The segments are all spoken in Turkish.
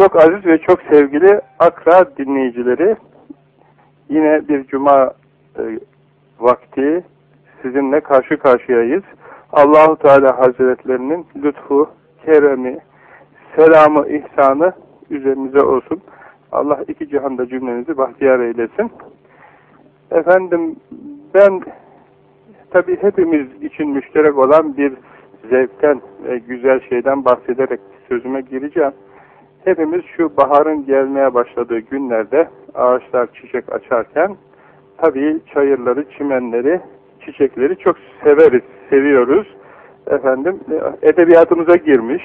Çok aziz ve çok sevgili Akra dinleyicileri, yine bir cuma e, vakti sizinle karşı karşıyayız. Allahu Teala Hazretlerinin lütfu, keremi, selamı, ihsanı üzerinize olsun. Allah iki cihanda cümlenizi bahtiyar eylesin. Efendim ben tabi hepimiz için müşterek olan bir zevkten ve güzel şeyden bahsederek sözüme gireceğim. Hepimiz şu baharın gelmeye başladığı günlerde ağaçlar çiçek açarken tabii çayırları, çimenleri, çiçekleri çok severiz, seviyoruz. Efendim edebiyatımıza girmiş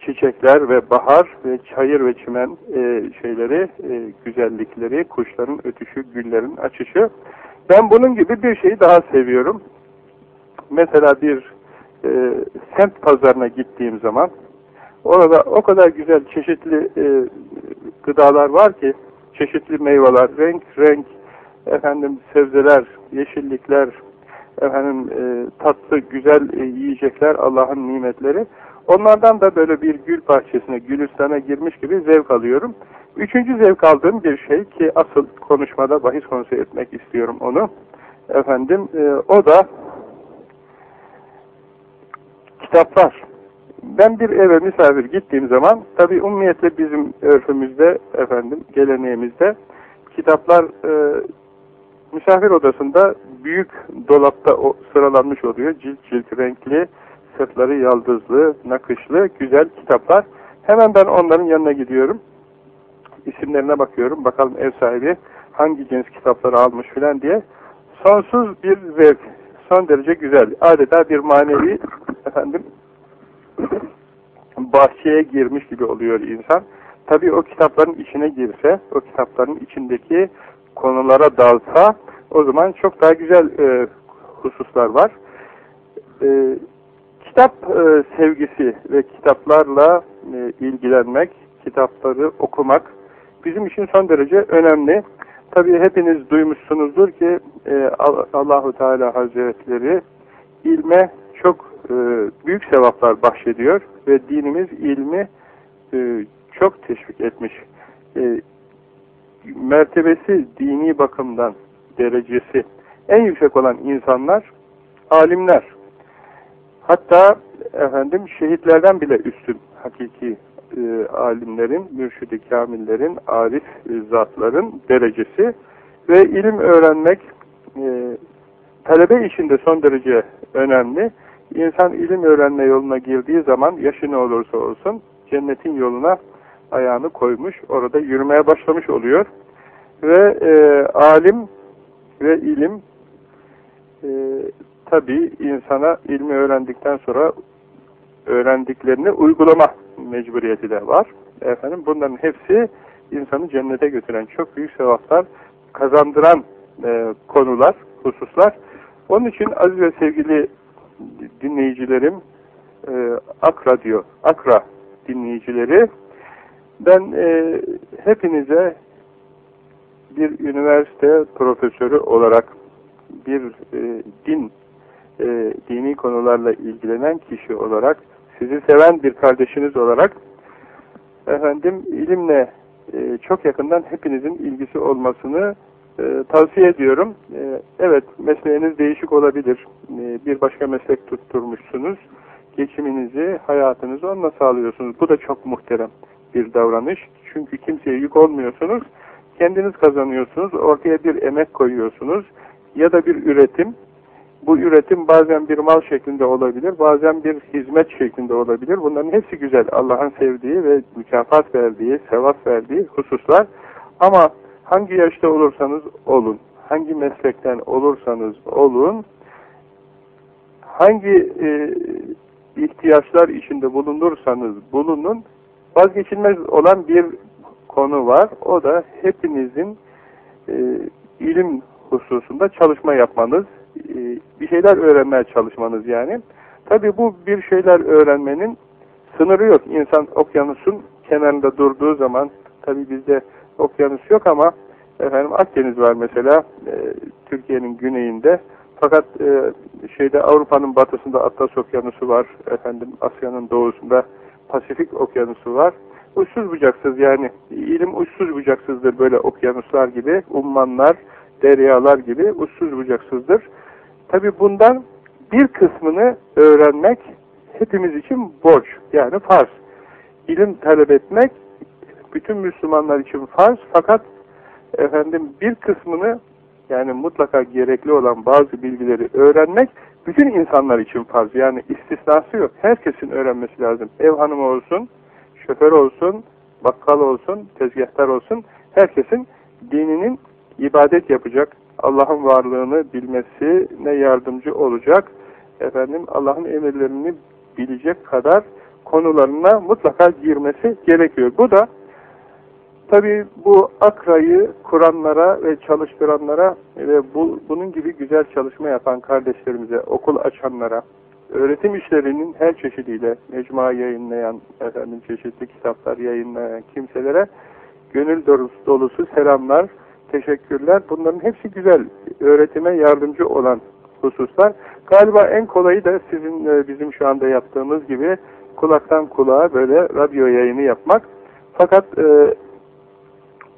çiçekler ve bahar ve çayır ve çimen e, şeyleri, e, güzellikleri, kuşların ötüşü, güllerin açışı. Ben bunun gibi bir şeyi daha seviyorum. Mesela bir e, semt pazarına gittiğim zaman orada o kadar güzel çeşitli e, gıdalar var ki çeşitli meyveler, renk renk efendim sebzeler, yeşillikler, efendim e, tatlı güzel e, yiyecekler Allah'ın nimetleri. Onlardan da böyle bir gül bahçesine, gülüstana girmiş gibi zevk alıyorum. Üçüncü zevk aldığım bir şey ki asıl konuşmada bahis konusu etmek istiyorum onu. Efendim e, o da kitaplar. Ben bir eve misafir gittiğim zaman tabi ummiyetle bizim örfümüzde efendim geleneğimizde kitaplar e, misafir odasında büyük dolapta o, sıralanmış oluyor. Cilt cilt renkli, sırtları yaldızlı, nakışlı, güzel kitaplar. Hemen ben onların yanına gidiyorum. İsimlerine bakıyorum. Bakalım ev sahibi hangi cins kitapları almış filan diye. Sonsuz bir zevk. Son derece güzel. Adeta bir manevi efendim bahçeye girmiş gibi oluyor insan. Tabii o kitapların içine girse, o kitapların içindeki konulara dalsa o zaman çok daha güzel e, hususlar var. E, kitap e, sevgisi ve kitaplarla e, ilgilenmek, kitapları okumak bizim için son derece önemli. Tabii hepiniz duymuşsunuzdur ki e, Allahu Teala Hazretleri ilme çok e, büyük sevaplar bahşediyor ve dinimiz ilmi e, çok teşvik etmiş. E, mertebesi dini bakımdan derecesi en yüksek olan insanlar alimler. Hatta efendim şehitlerden bile üstün hakiki e, alimlerin, mürşidi kamillerin, arif e, zatların derecesi ve ilim öğrenmek e, talebe içinde son derece önemli. İnsan ilim öğrenme yoluna girdiği zaman yaşı ne olursa olsun cennetin yoluna ayağını koymuş, orada yürümeye başlamış oluyor. Ve e, alim ve ilim e, tabi insana ilmi öğrendikten sonra öğrendiklerini uygulama mecburiyeti de var. Efendim bunların hepsi insanı cennete götüren çok büyük sevaplar kazandıran e, konular, hususlar. Onun için aziz ve sevgili dinleyicilerim, e, Akra diyor, Akra dinleyicileri, ben e, hepinize bir üniversite profesörü olarak bir e, din, e, dini konularla ilgilenen kişi olarak, sizi seven bir kardeşiniz olarak, efendim ilimle e, çok yakından hepinizin ilgisi olmasını e, tavsiye ediyorum. E, evet, mesleğiniz değişik olabilir. E, bir başka meslek tutturmuşsunuz. Geçiminizi, hayatınızı onunla sağlıyorsunuz. Bu da çok muhterem bir davranış. Çünkü kimseye yük olmuyorsunuz. Kendiniz kazanıyorsunuz. Ortaya bir emek koyuyorsunuz. Ya da bir üretim. Bu üretim bazen bir mal şeklinde olabilir. Bazen bir hizmet şeklinde olabilir. Bunların hepsi güzel. Allah'ın sevdiği ve mükafat verdiği, sevap verdiği hususlar. Ama hangi yaşta olursanız olun, hangi meslekten olursanız olun, hangi e, ihtiyaçlar içinde bulunursanız bulunun, vazgeçilmez olan bir konu var. O da hepinizin e, ilim hususunda çalışma yapmanız, e, bir şeyler öğrenmeye çalışmanız yani. Tabi bu bir şeyler öğrenmenin sınırı yok. İnsan okyanusun kenarında durduğu zaman, tabi bizde okyanus yok ama efendim Akdeniz var mesela e, Türkiye'nin güneyinde. Fakat e, şeyde Avrupa'nın batısında Atlas Okyanusu var. Efendim Asya'nın doğusunda Pasifik Okyanusu var. uçsuz bucaksız yani ilim uçsuz bucaksızdır böyle okyanuslar gibi, ummanlar, deryalar gibi uçsuz bucaksızdır. Tabi bundan bir kısmını öğrenmek hepimiz için borç yani farz. İlim talep etmek bütün Müslümanlar için farz fakat efendim bir kısmını yani mutlaka gerekli olan bazı bilgileri öğrenmek bütün insanlar için farz. Yani istisnası yok. Herkesin öğrenmesi lazım. Ev hanımı olsun, şoför olsun, bakkal olsun, tezgahtar olsun. Herkesin dininin ibadet yapacak, Allah'ın varlığını bilmesine yardımcı olacak, efendim Allah'ın emirlerini bilecek kadar konularına mutlaka girmesi gerekiyor. Bu da tabi bu akrayı kuranlara ve çalıştıranlara ve bu, bunun gibi güzel çalışma yapan kardeşlerimize, okul açanlara, öğretim işlerinin her çeşidiyle mecmua yayınlayan, efendim çeşitli kitaplar yayınlayan kimselere gönül dolusu selamlar, teşekkürler. Bunların hepsi güzel, öğretime yardımcı olan hususlar. Galiba en kolayı da sizin e, bizim şu anda yaptığımız gibi kulaktan kulağa böyle radyo yayını yapmak. Fakat e,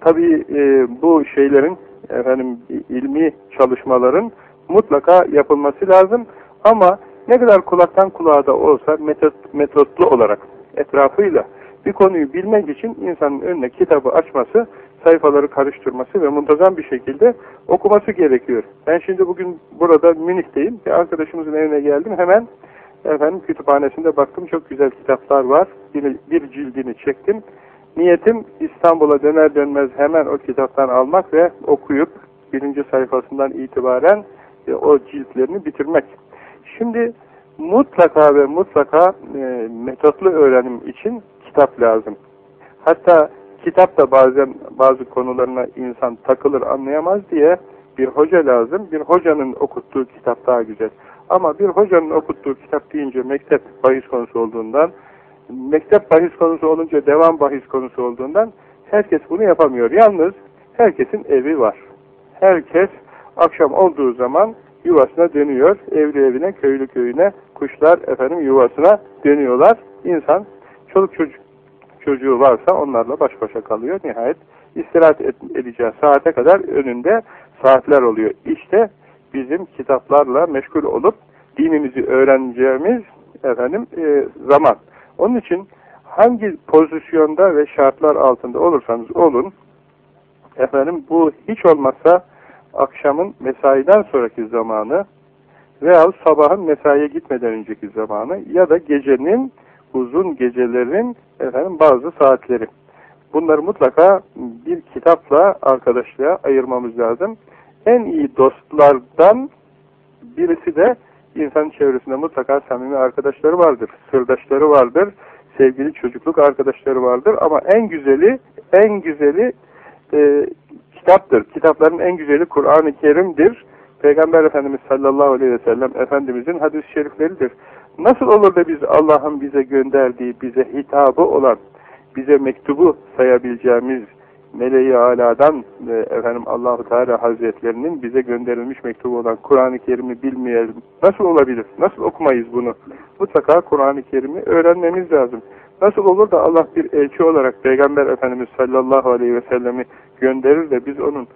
tabii e, bu şeylerin efendim ilmi çalışmaların mutlaka yapılması lazım. Ama ne kadar kulaktan kulağa da olsa metot, metotlu olarak etrafıyla bir konuyu bilmek için insanın önüne kitabı açması, sayfaları karıştırması ve muntazam bir şekilde okuması gerekiyor. Ben şimdi bugün burada Münih'teyim. Bir arkadaşımızın evine geldim. Hemen efendim kütüphanesinde baktım. Çok güzel kitaplar var. Bir, bir cildini çektim. Niyetim İstanbul'a döner dönmez hemen o kitaptan almak ve okuyup birinci sayfasından itibaren e, o ciltlerini bitirmek. Şimdi mutlaka ve mutlaka e, metotlu öğrenim için kitap lazım. Hatta kitap da bazen bazı konularına insan takılır anlayamaz diye bir hoca lazım. Bir hocanın okuttuğu kitap daha güzel. Ama bir hocanın okuttuğu kitap deyince mektep bahis konusu olduğundan, mektep bahis konusu olunca devam bahis konusu olduğundan herkes bunu yapamıyor. Yalnız herkesin evi var. Herkes akşam olduğu zaman yuvasına dönüyor. Evli evine, köylü köyüne, kuşlar efendim yuvasına dönüyorlar. İnsan çoluk çocuk çocuğu varsa onlarla baş başa kalıyor. Nihayet istirahat edeceği saate kadar önünde saatler oluyor. İşte bizim kitaplarla meşgul olup dinimizi öğreneceğimiz efendim e, zaman. Onun için hangi pozisyonda ve şartlar altında olursanız olun efendim bu hiç olmazsa akşamın mesaiden sonraki zamanı veya sabahın mesaiye gitmeden önceki zamanı ya da gecenin uzun gecelerin efendim bazı saatleri. Bunları mutlaka bir kitapla arkadaşlığa ayırmamız lazım. En iyi dostlardan birisi de insan çevresinde mutlaka samimi arkadaşları vardır, sırdaşları vardır, sevgili çocukluk arkadaşları vardır ama en güzeli, en güzeli e, kitaptır. Kitapların en güzeli Kur'an-ı Kerim'dir. Peygamber Efendimiz sallallahu aleyhi ve sellem Efendimizin hadis-i şerifleridir. Nasıl olur da biz Allah'ın bize gönderdiği, bize hitabı olan, bize mektubu sayabileceğimiz meleği aladan e, efendim Allahu Teala Hazretlerinin bize gönderilmiş mektubu olan Kur'an-ı Kerim'i bilmeyelim. Nasıl olabilir? Nasıl okumayız bunu? Mutlaka Kur'an-ı Kerim'i öğrenmemiz lazım. Nasıl olur da Allah bir elçi olarak Peygamber Efendimiz sallallahu aleyhi ve sellemi gönderir de biz onun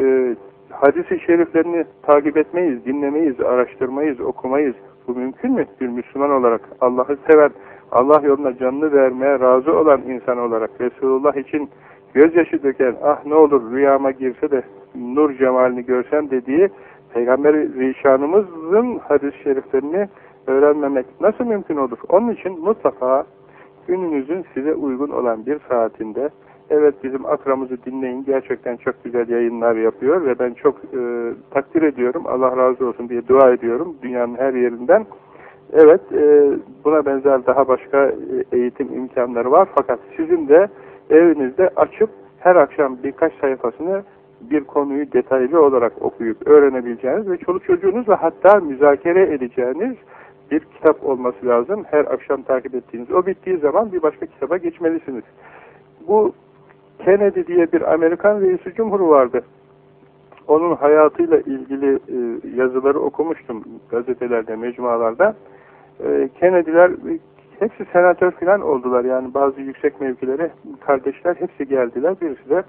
e, hadisi şeriflerini takip etmeyiz, dinlemeyiz, araştırmayız, okumayız. Bu mümkün mü? Bir Müslüman olarak Allah'ı seven, Allah yoluna canını vermeye razı olan insan olarak Resulullah için gözyaşı döken, ah ne olur rüyama girse de nur cemalini görsem dediği Peygamber Rişanımızın hadis-i şeriflerini öğrenmemek nasıl mümkün olur? Onun için mutlaka gününüzün size uygun olan bir saatinde evet bizim akramızı dinleyin gerçekten çok güzel yayınlar yapıyor ve ben çok e, takdir ediyorum Allah razı olsun diye dua ediyorum dünyanın her yerinden evet e, buna benzer daha başka e, eğitim imkanları var fakat sizin de evinizde açıp her akşam birkaç sayfasını bir konuyu detaylı olarak okuyup öğrenebileceğiniz ve çoluk çocuğunuzla hatta müzakere edeceğiniz bir kitap olması lazım. Her akşam takip ettiğiniz. O bittiği zaman bir başka kitaba geçmelisiniz. Bu Kennedy diye bir Amerikan reisi cumhuru vardı. Onun hayatıyla ilgili e, yazıları okumuştum gazetelerde, mecmualarda. E, Kennedy'ler Hepsi senatör falan oldular yani bazı yüksek mevkilere kardeşler hepsi geldiler. Birisi de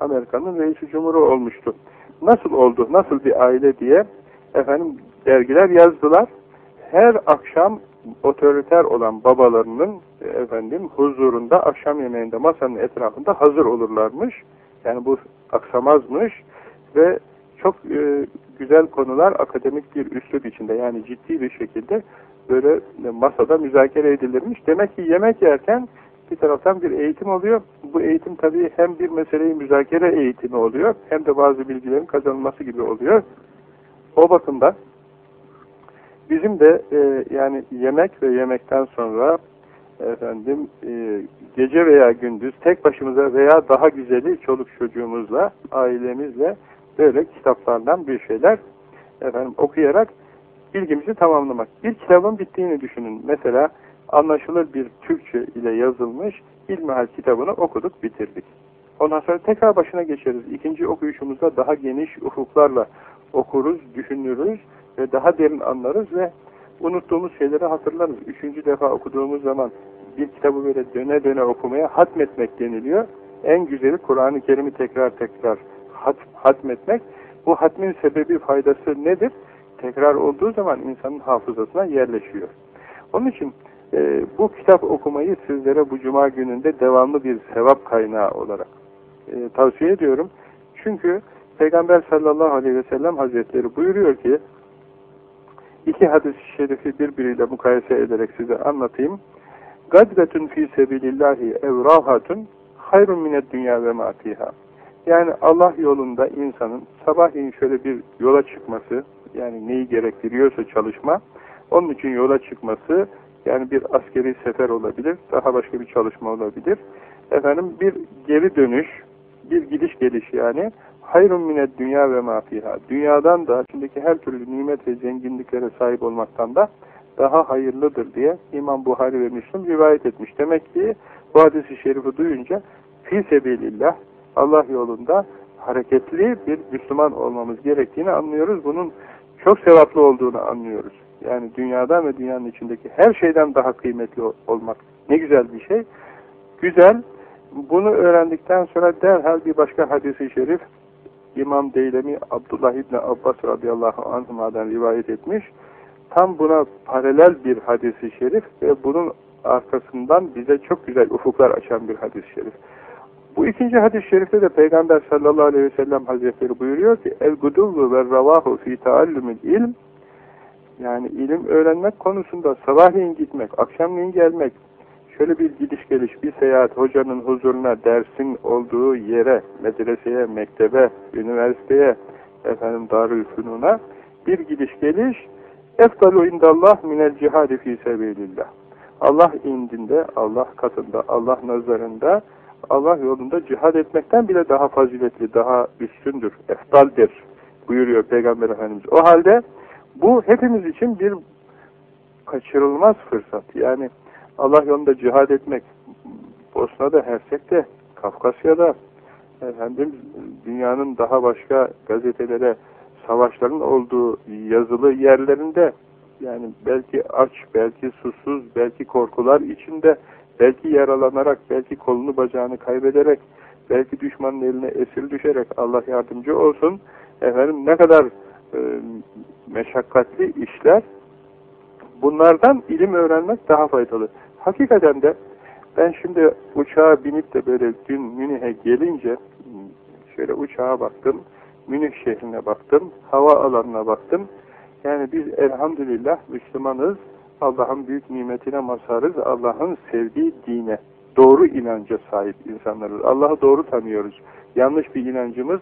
Amerika'nın reisi cumhuru olmuştu. Nasıl oldu, nasıl bir aile diye efendim dergiler yazdılar. Her akşam otoriter olan babalarının efendim huzurunda akşam yemeğinde masanın etrafında hazır olurlarmış. Yani bu aksamazmış ve çok e, güzel konular akademik bir üslup içinde yani ciddi bir şekilde böyle masada müzakere edilirmiş. Demek ki yemek yerken bir taraftan bir eğitim oluyor. Bu eğitim tabii hem bir meseleyi müzakere eğitimi oluyor hem de bazı bilgilerin kazanılması gibi oluyor. O bakımdan bizim de e, yani yemek ve yemekten sonra efendim e, gece veya gündüz tek başımıza veya daha güzeli çoluk çocuğumuzla, ailemizle böyle kitaplardan bir şeyler efendim okuyarak bilgimizi tamamlamak. Bir kitabın bittiğini düşünün. Mesela anlaşılır bir Türkçe ile yazılmış İlmihal kitabını okuduk, bitirdik. Ondan sonra tekrar başına geçeriz. İkinci okuyuşumuzda daha geniş ufuklarla okuruz, düşünürüz ve daha derin anlarız ve unuttuğumuz şeyleri hatırlarız. Üçüncü defa okuduğumuz zaman bir kitabı böyle döne döne okumaya hatmetmek deniliyor. En güzeli Kur'an-ı Kerim'i tekrar tekrar hat, hatmetmek. Bu hatmin sebebi faydası nedir? Tekrar olduğu zaman insanın hafızasına yerleşiyor. Onun için e, bu kitap okumayı sizlere bu cuma gününde devamlı bir sevap kaynağı olarak e, tavsiye ediyorum. Çünkü Peygamber sallallahu aleyhi ve sellem hazretleri buyuruyor ki iki hadis-i şerifi birbiriyle mukayese ederek size anlatayım. Gadvetun fi sebilillahi evrahatun hayrun mined dünya ve ma. Yani Allah yolunda insanın sabahleyin şöyle bir yola çıkması, yani neyi gerektiriyorsa çalışma, onun için yola çıkması, yani bir askeri sefer olabilir, daha başka bir çalışma olabilir. Efendim bir geri dönüş, bir gidiş geliş yani, hayrun mined dünya ve ma fiha. Dünyadan da, içindeki her türlü nimet ve zenginliklere sahip olmaktan da daha hayırlıdır diye İmam Buhari ve Müslüm rivayet etmiş. Demek ki bu hadisi şerifi duyunca fi sebilillah Allah yolunda hareketli bir Müslüman olmamız gerektiğini anlıyoruz. Bunun çok sevaplı olduğunu anlıyoruz. Yani dünyadan ve dünyanın içindeki her şeyden daha kıymetli olmak ne güzel bir şey. Güzel. Bunu öğrendikten sonra derhal bir başka hadisi şerif İmam Deylemi Abdullah İbni Abbas radıyallahu anhuma'dan rivayet etmiş. Tam buna paralel bir hadisi şerif ve bunun arkasından bize çok güzel ufuklar açan bir hadis-i şerif. Bu ikinci hadis-i şerifte de Peygamber sallallahu aleyhi ve sellem hazretleri buyuruyor ki el gudullu ve ravahu fi taallumil ilm yani ilim öğrenmek konusunda sabahleyin gitmek, akşamleyin gelmek, şöyle bir gidiş geliş, bir seyahat hocanın huzuruna, dersin olduğu yere, medreseye, mektebe, üniversiteye, efendim darülfünuna bir gidiş geliş eftalu indallah minel cihadi fi sebilillah. Allah indinde, Allah katında, Allah nazarında Allah yolunda cihad etmekten bile daha faziletli, daha üstündür, eftaldir buyuruyor Peygamber Efendimiz. O halde bu hepimiz için bir kaçırılmaz fırsat. Yani Allah yolunda cihad etmek Bosna'da, Hersek'te, Kafkasya'da, efendim dünyanın daha başka gazetelere savaşların olduğu yazılı yerlerinde yani belki aç, belki susuz, belki korkular içinde belki yaralanarak, belki kolunu bacağını kaybederek, belki düşmanın eline esir düşerek Allah yardımcı olsun. Efendim ne kadar e, meşakkatli işler. Bunlardan ilim öğrenmek daha faydalı. Hakikaten de ben şimdi uçağa binip de böyle dün Münih'e gelince şöyle uçağa baktım. Münih şehrine baktım. Hava alanına baktım. Yani biz elhamdülillah Müslümanız. Allah'ın büyük nimetine mazharız. Allah'ın sevdiği dine, doğru inanca sahip insanlarız. Allah'ı doğru tanıyoruz. Yanlış bir inancımız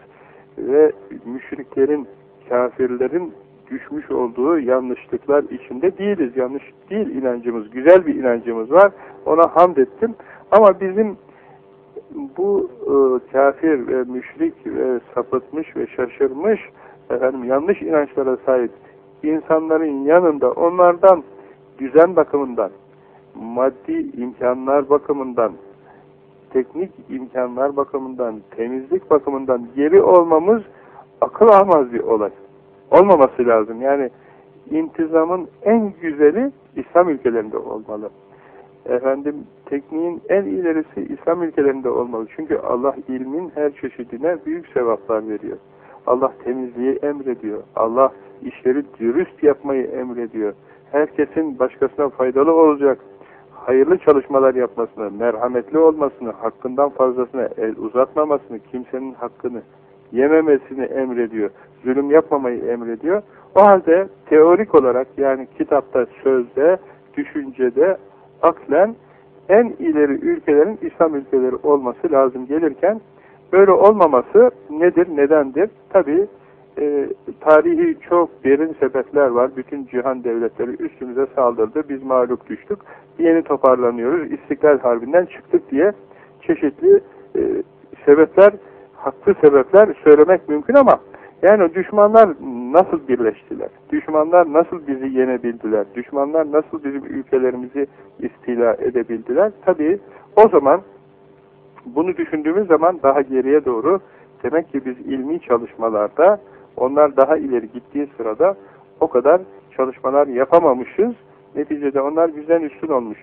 ve müşriklerin, kafirlerin düşmüş olduğu yanlışlıklar içinde değiliz. Yanlış değil inancımız. Güzel bir inancımız var. Ona hamd ettim. Ama bizim bu e, kafir ve müşrik ve sapıtmış ve şaşırmış efendim yanlış inançlara sahip insanların yanında onlardan düzen bakımından, maddi imkanlar bakımından, teknik imkanlar bakımından, temizlik bakımından geri olmamız akıl almaz bir olay. Olmaması lazım. Yani intizamın en güzeli İslam ülkelerinde olmalı. efendim tekniğin en ilerisi İslam ülkelerinde olmalı. Çünkü Allah ilmin her çeşidine büyük sevaplar veriyor. Allah temizliği emrediyor. Allah işleri dürüst yapmayı emrediyor. Herkesin başkasına faydalı olacak, hayırlı çalışmalar yapmasını, merhametli olmasını, hakkından fazlasına el uzatmamasını, kimsenin hakkını yememesini emrediyor. Zulüm yapmamayı emrediyor. O halde teorik olarak yani kitapta, sözde, düşüncede, aklen en ileri ülkelerin İslam ülkeleri olması lazım gelirken böyle olmaması nedir, nedendir? Tabi e, tarihi çok derin sebepler var. Bütün cihan devletleri üstümüze saldırdı. Biz mağlup düştük. Yeni toparlanıyoruz. İstiklal Harbi'nden çıktık diye çeşitli e, sebepler, haklı sebepler söylemek mümkün ama yani düşmanlar nasıl birleştiler? Düşmanlar nasıl bizi yenebildiler? Düşmanlar nasıl bizim ülkelerimizi istila edebildiler? Tabii o zaman bunu düşündüğümüz zaman daha geriye doğru demek ki biz ilmi çalışmalarda onlar daha ileri gittiği sırada o kadar çalışmalar yapamamışız. Neticede onlar bizden üstün olmuş.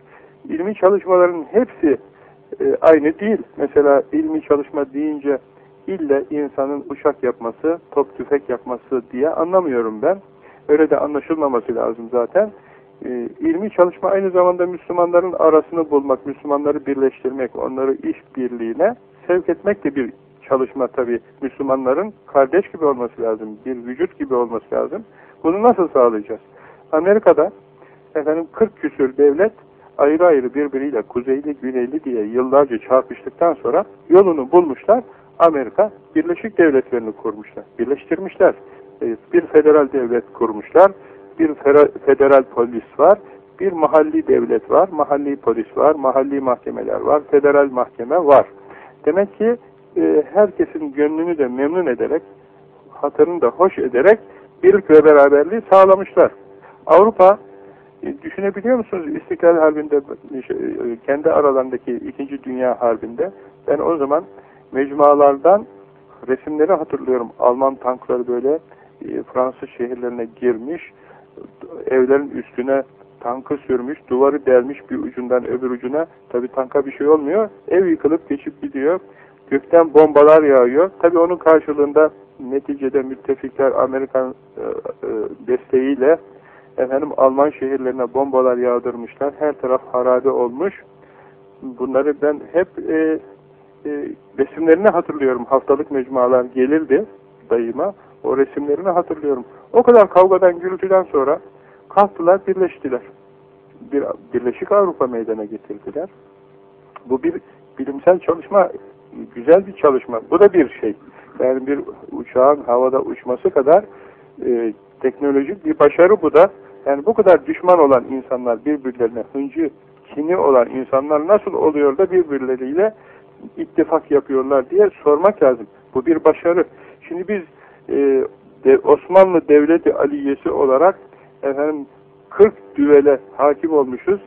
İlmi çalışmaların hepsi e, aynı değil. Mesela ilmi çalışma deyince ille insanın uçak yapması, top tüfek yapması diye anlamıyorum ben. Öyle de anlaşılmaması lazım zaten. E, ilmi çalışma aynı zamanda Müslümanların arasını bulmak, Müslümanları birleştirmek, onları iş birliğine sevk etmek de bir çalışma tabi. Müslümanların kardeş gibi olması lazım, bir vücut gibi olması lazım. Bunu nasıl sağlayacağız? Amerika'da efendim 40 küsür devlet ayrı ayrı birbiriyle kuzeyli güneyli diye yıllarca çarpıştıktan sonra yolunu bulmuşlar. Amerika Birleşik Devletleri'ni kurmuşlar. Birleştirmişler. E, bir federal devlet kurmuşlar. Bir federal polis var. Bir mahalli devlet var. Mahalli polis var. Mahalli mahkemeler var. Federal mahkeme var. Demek ki e, herkesin gönlünü de memnun ederek hatırını da hoş ederek birlik ve beraberliği sağlamışlar. Avrupa e, düşünebiliyor musunuz İstiklal Harbi'nde e, kendi aralarındaki İkinci Dünya Harbi'nde ben o zaman mecmualardan resimleri hatırlıyorum. Alman tankları böyle e, Fransız şehirlerine girmiş, evlerin üstüne tankı sürmüş, duvarı delmiş bir ucundan öbür ucuna. Tabi tanka bir şey olmuyor. Ev yıkılıp geçip gidiyor. Gökten bombalar yağıyor. Tabi onun karşılığında neticede müttefikler Amerikan e, e, desteğiyle efendim Alman şehirlerine bombalar yağdırmışlar. Her taraf harabe olmuş. Bunları ben hep e, e, resimlerini hatırlıyorum. Haftalık mecmualar gelirdi dayıma. O resimlerini hatırlıyorum. O kadar kavgadan, gürültüden sonra kalktılar, birleştiler. Bir Birleşik Avrupa meydana getirdiler. Bu bir bilimsel çalışma, güzel bir çalışma. Bu da bir şey. Yani bir uçağın havada uçması kadar e, teknolojik bir başarı bu da. Yani bu kadar düşman olan insanlar birbirlerine hıncı, kini olan insanlar nasıl oluyor da birbirleriyle ittifak yapıyorlar diye sormak lazım. Bu bir başarı. Şimdi biz e, Osmanlı Devleti Aliyesi olarak efendim 40 düvele hakim olmuşuz.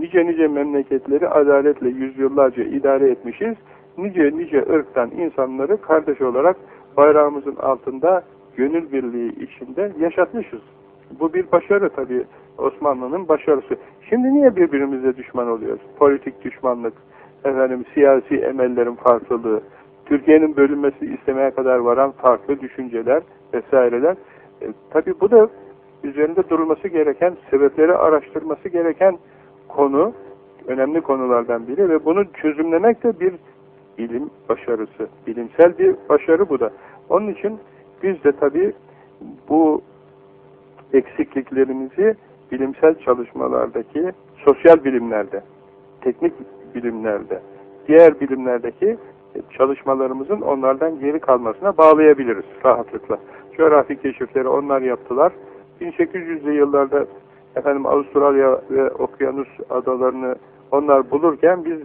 Nice nice memleketleri adaletle yüzyıllarca idare etmişiz. Nice nice ırktan insanları kardeş olarak bayrağımızın altında gönül birliği içinde yaşatmışız. Bu bir başarı tabii Osmanlı'nın başarısı. Şimdi niye birbirimize düşman oluyoruz? Politik düşmanlık, efendim siyasi emellerin farklılığı, Türkiye'nin bölünmesi istemeye kadar varan farklı düşünceler vesaireler. E, tabii bu da üzerinde durulması gereken, sebepleri araştırması gereken konu, önemli konulardan biri ve bunu çözümlemek de bir ilim başarısı, bilimsel bir başarı bu da. Onun için biz de tabii bu eksikliklerimizi bilimsel çalışmalardaki, sosyal bilimlerde, teknik bilimlerde, diğer bilimlerdeki çalışmalarımızın onlardan geri kalmasına bağlayabiliriz rahatlıkla. Coğrafi keşifleri onlar yaptılar. 1800'lü yıllarda efendim Avustralya ve Okyanus adalarını onlar bulurken biz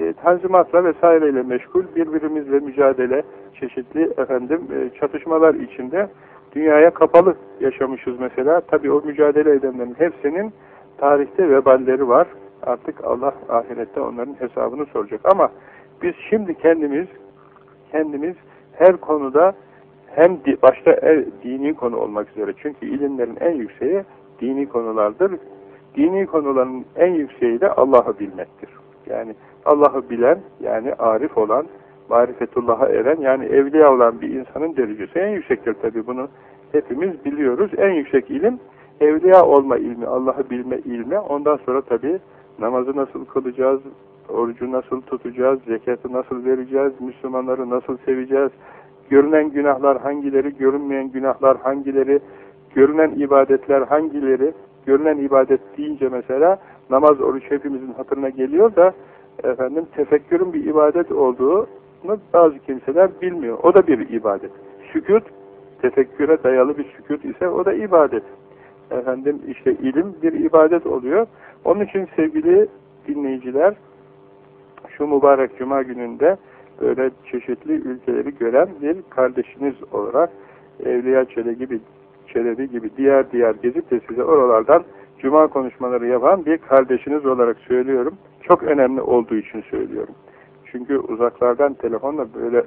e, tanzimatla vesaireyle meşgul birbirimizle mücadele çeşitli efendim e, çatışmalar içinde dünyaya kapalı yaşamışız mesela. Tabi o mücadele edenlerin hepsinin tarihte veballeri var. Artık Allah ahirette onların hesabını soracak. Ama biz şimdi kendimiz kendimiz her konuda hem başta dini konu olmak üzere çünkü ilimlerin en yükseği dini konulardır. dini konuların en yükseği de Allah'ı bilmektir. Yani Allah'ı bilen, yani arif olan, marifetullah'a eren, yani evliya olan bir insanın derecesi en yüksektir tabi bunu hepimiz biliyoruz. En yüksek ilim, evliya olma ilmi, Allah'ı bilme ilmi. Ondan sonra tabi namazı nasıl kılacağız, orucu nasıl tutacağız, zekatı nasıl vereceğiz, Müslümanları nasıl seveceğiz, görünen günahlar hangileri, görünmeyen günahlar hangileri, görünen ibadetler hangileri, görünen ibadet deyince mesela namaz, oruç hepimizin hatırına geliyor da efendim tefekkürün bir ibadet olduğunu bazı kimseler bilmiyor. O da bir ibadet. Sükut, tefekküre dayalı bir sükut ise o da ibadet. Efendim işte ilim bir ibadet oluyor. Onun için sevgili dinleyiciler şu mübarek cuma gününde böyle çeşitli ülkeleri gören bir kardeşiniz olarak Evliya Çelebi gibi, Çelebi gibi diğer diğer gezip de size oralardan cuma konuşmaları yapan bir kardeşiniz olarak söylüyorum. Çok önemli olduğu için söylüyorum. Çünkü uzaklardan telefonla böyle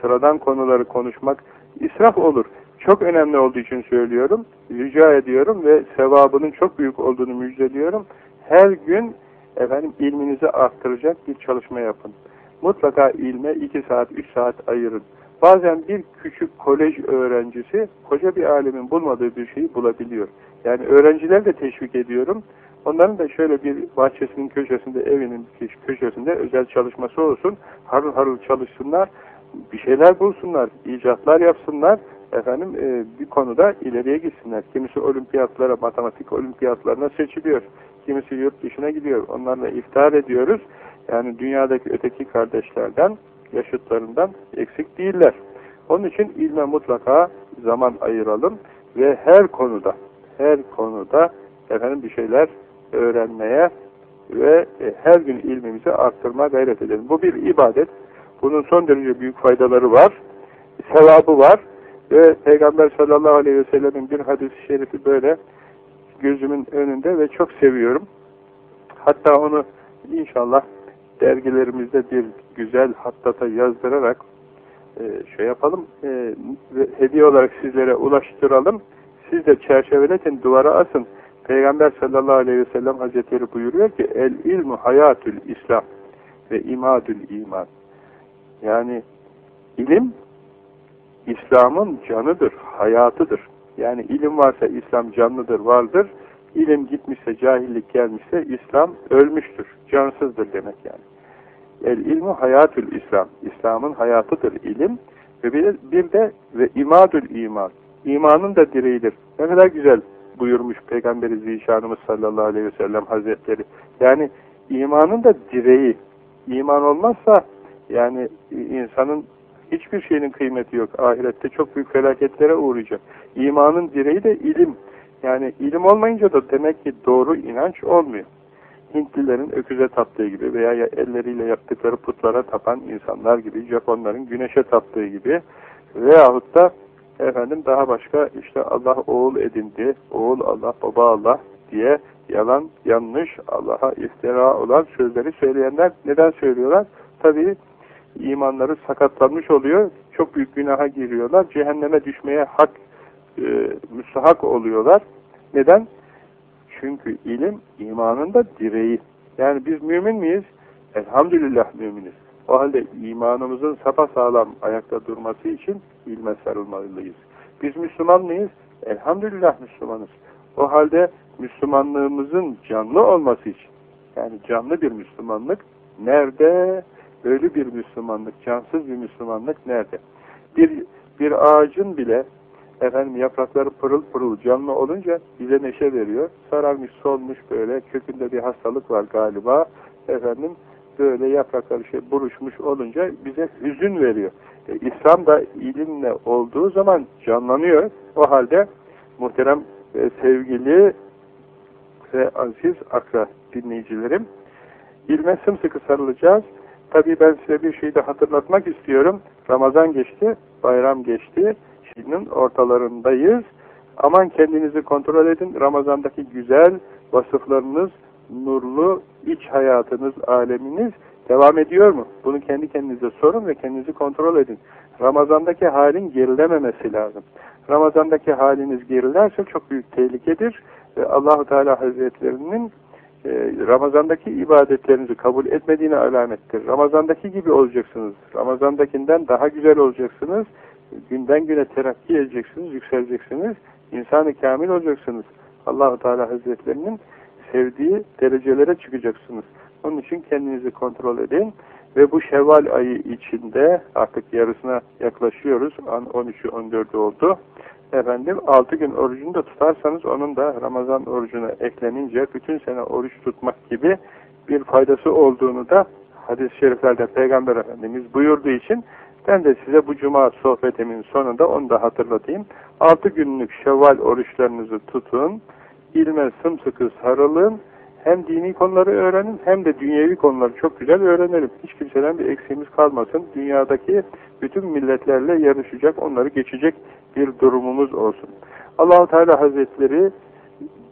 sıradan konuları konuşmak israf olur. Çok önemli olduğu için söylüyorum. Rica ediyorum ve sevabının çok büyük olduğunu müjdeliyorum. Her gün efendim ilminizi arttıracak bir çalışma yapın. Mutlaka ilme 2 saat, 3 saat ayırın. Bazen bir küçük kolej öğrencisi koca bir alemin bulmadığı bir şeyi bulabiliyor. Yani öğrenciler de teşvik ediyorum. Onların da şöyle bir bahçesinin köşesinde, evinin köşesinde özel çalışması olsun. Harıl harıl çalışsınlar, bir şeyler bulsunlar, icatlar yapsınlar. Efendim e, bir konuda ileriye gitsinler. Kimisi olimpiyatlara, matematik olimpiyatlarına seçiliyor. Kimisi yurt dışına gidiyor. Onlarla iftar ediyoruz. Yani dünyadaki öteki kardeşlerden, yaşıtlarından eksik değiller. Onun için ilme mutlaka zaman ayıralım ve her konuda, her konuda efendim bir şeyler öğrenmeye ve e, her gün ilmimizi arttırma gayret edelim. Bu bir ibadet. Bunun son derece büyük faydaları var. Sevabı var. Ve Peygamber sallallahu aleyhi ve sellemin bir hadis-i şerifi böyle gözümün önünde ve çok seviyorum. Hatta onu inşallah dergilerimizde bir güzel hattata yazdırarak e, şey yapalım, e, hediye olarak sizlere ulaştıralım. Siz de çerçeveletin, duvara asın. Peygamber sallallahu aleyhi ve sellem hazretleri buyuruyor ki el ilmu hayatül İslam ve imadül iman. Yani ilim İslam'ın canıdır, hayatıdır. Yani ilim varsa İslam canlıdır, vardır. İlim gitmişse, cahillik gelmişse İslam ölmüştür, cansızdır demek yani. El ilmu hayatül İslam. İslam'ın hayatıdır ilim. Ve bir, bir de ve imadül iman. İmanın da direğidir. Ne kadar güzel buyurmuş Peygamberi Zişanımız sallallahu aleyhi ve sellem hazretleri. Yani imanın da direği. İman olmazsa yani insanın hiçbir şeyin kıymeti yok. Ahirette çok büyük felaketlere uğrayacak. İmanın direği de ilim. Yani ilim olmayınca da demek ki doğru inanç olmuyor. Hintlilerin öküze taptığı gibi veya elleriyle yaptıkları putlara tapan insanlar gibi, Japonların güneşe taptığı gibi veyahut da efendim daha başka işte Allah oğul edindi, oğul Allah, baba Allah diye yalan, yanlış, Allah'a iftira olan sözleri söyleyenler neden söylüyorlar? Tabii imanları sakatlanmış oluyor, çok büyük günaha giriyorlar, cehenneme düşmeye hak, e, müstahak oluyorlar. Neden? Çünkü ilim imanın da direği. Yani biz mümin miyiz? Elhamdülillah müminiz. O halde imanımızın sağlam ayakta durması için ilme sarılmalıyız. Biz Müslüman mıyız? Elhamdülillah Müslümanız. O halde Müslümanlığımızın canlı olması için, yani canlı bir Müslümanlık nerede? Ölü bir Müslümanlık, cansız bir Müslümanlık nerede? Bir, bir ağacın bile efendim yaprakları pırıl pırıl canlı olunca bize neşe veriyor. Sararmış, solmuş böyle, kökünde bir hastalık var galiba. Efendim böyle yaprakları şey buruşmuş olunca bize hüzün veriyor. E, İslam da ilimle olduğu zaman canlanıyor. O halde muhterem e, sevgili ve aziz akra dinleyicilerim ilme sımsıkı sarılacağız. Tabii ben size bir şey de hatırlatmak istiyorum. Ramazan geçti, bayram geçti. Şiinin ortalarındayız. Aman kendinizi kontrol edin. Ramazandaki güzel vasıflarınız, nurlu iç hayatınız, aleminiz devam ediyor mu? Bunu kendi kendinize sorun ve kendinizi kontrol edin. Ramazandaki halin gerilememesi lazım. Ramazandaki haliniz gerilerse çok büyük tehlikedir ve Allahu Teala Hazretlerinin Ramazandaki ibadetlerinizi kabul etmediğine alamettir. Ramazandaki gibi olacaksınız. Ramazandakinden daha güzel olacaksınız. Günden güne terakki edeceksiniz, yükseleceksiniz. İnsan-ı kamil olacaksınız. Allahu Teala Hazretlerinin sevdiği derecelere çıkacaksınız. Onun için kendinizi kontrol edin ve bu Şevval ayı içinde artık yarısına yaklaşıyoruz. 13'ü 14'ü oldu. Efendim 6 gün orucunu da tutarsanız onun da Ramazan orucuna eklenince bütün sene oruç tutmak gibi bir faydası olduğunu da hadis-i şeriflerde Peygamber Efendimiz buyurduğu için ben de size bu cuma sohbetimin sonunda onu da hatırlatayım. 6 günlük şevval oruçlarınızı tutun, ilme sımsıkı sarılın, hem dini konuları öğrenin hem de dünyevi konuları çok güzel öğrenelim. Hiç kimseden bir eksiğimiz kalmasın. Dünyadaki bütün milletlerle yarışacak, onları geçecek bir durumumuz olsun. Allahu Teala Hazretleri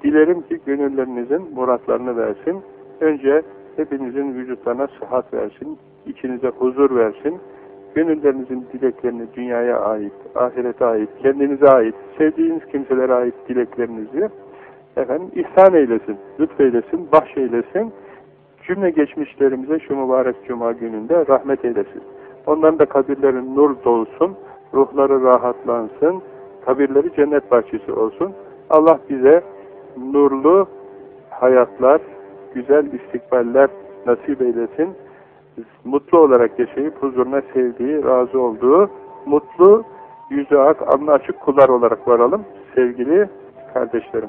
dilerim ki gönüllerinizin muratlarını versin. Önce hepinizin vücutlarına sıhhat versin, içinize huzur versin. Gönüllerinizin dileklerini dünyaya ait, ahirete ait, kendinize ait, sevdiğiniz kimselere ait dileklerinizi efendim ihsan eylesin, lütfeylesin, bahşeylesin. Cümle geçmişlerimize şu mübarek cuma gününde rahmet eylesin. Onların da kabirleri nur dolsun, ruhları rahatlansın, kabirleri cennet bahçesi olsun. Allah bize nurlu hayatlar, güzel istikballer nasip eylesin. Mutlu olarak yaşayıp huzuruna sevdiği, razı olduğu, mutlu, yüzü ak, alnı açık kullar olarak varalım sevgili kardeşlerim.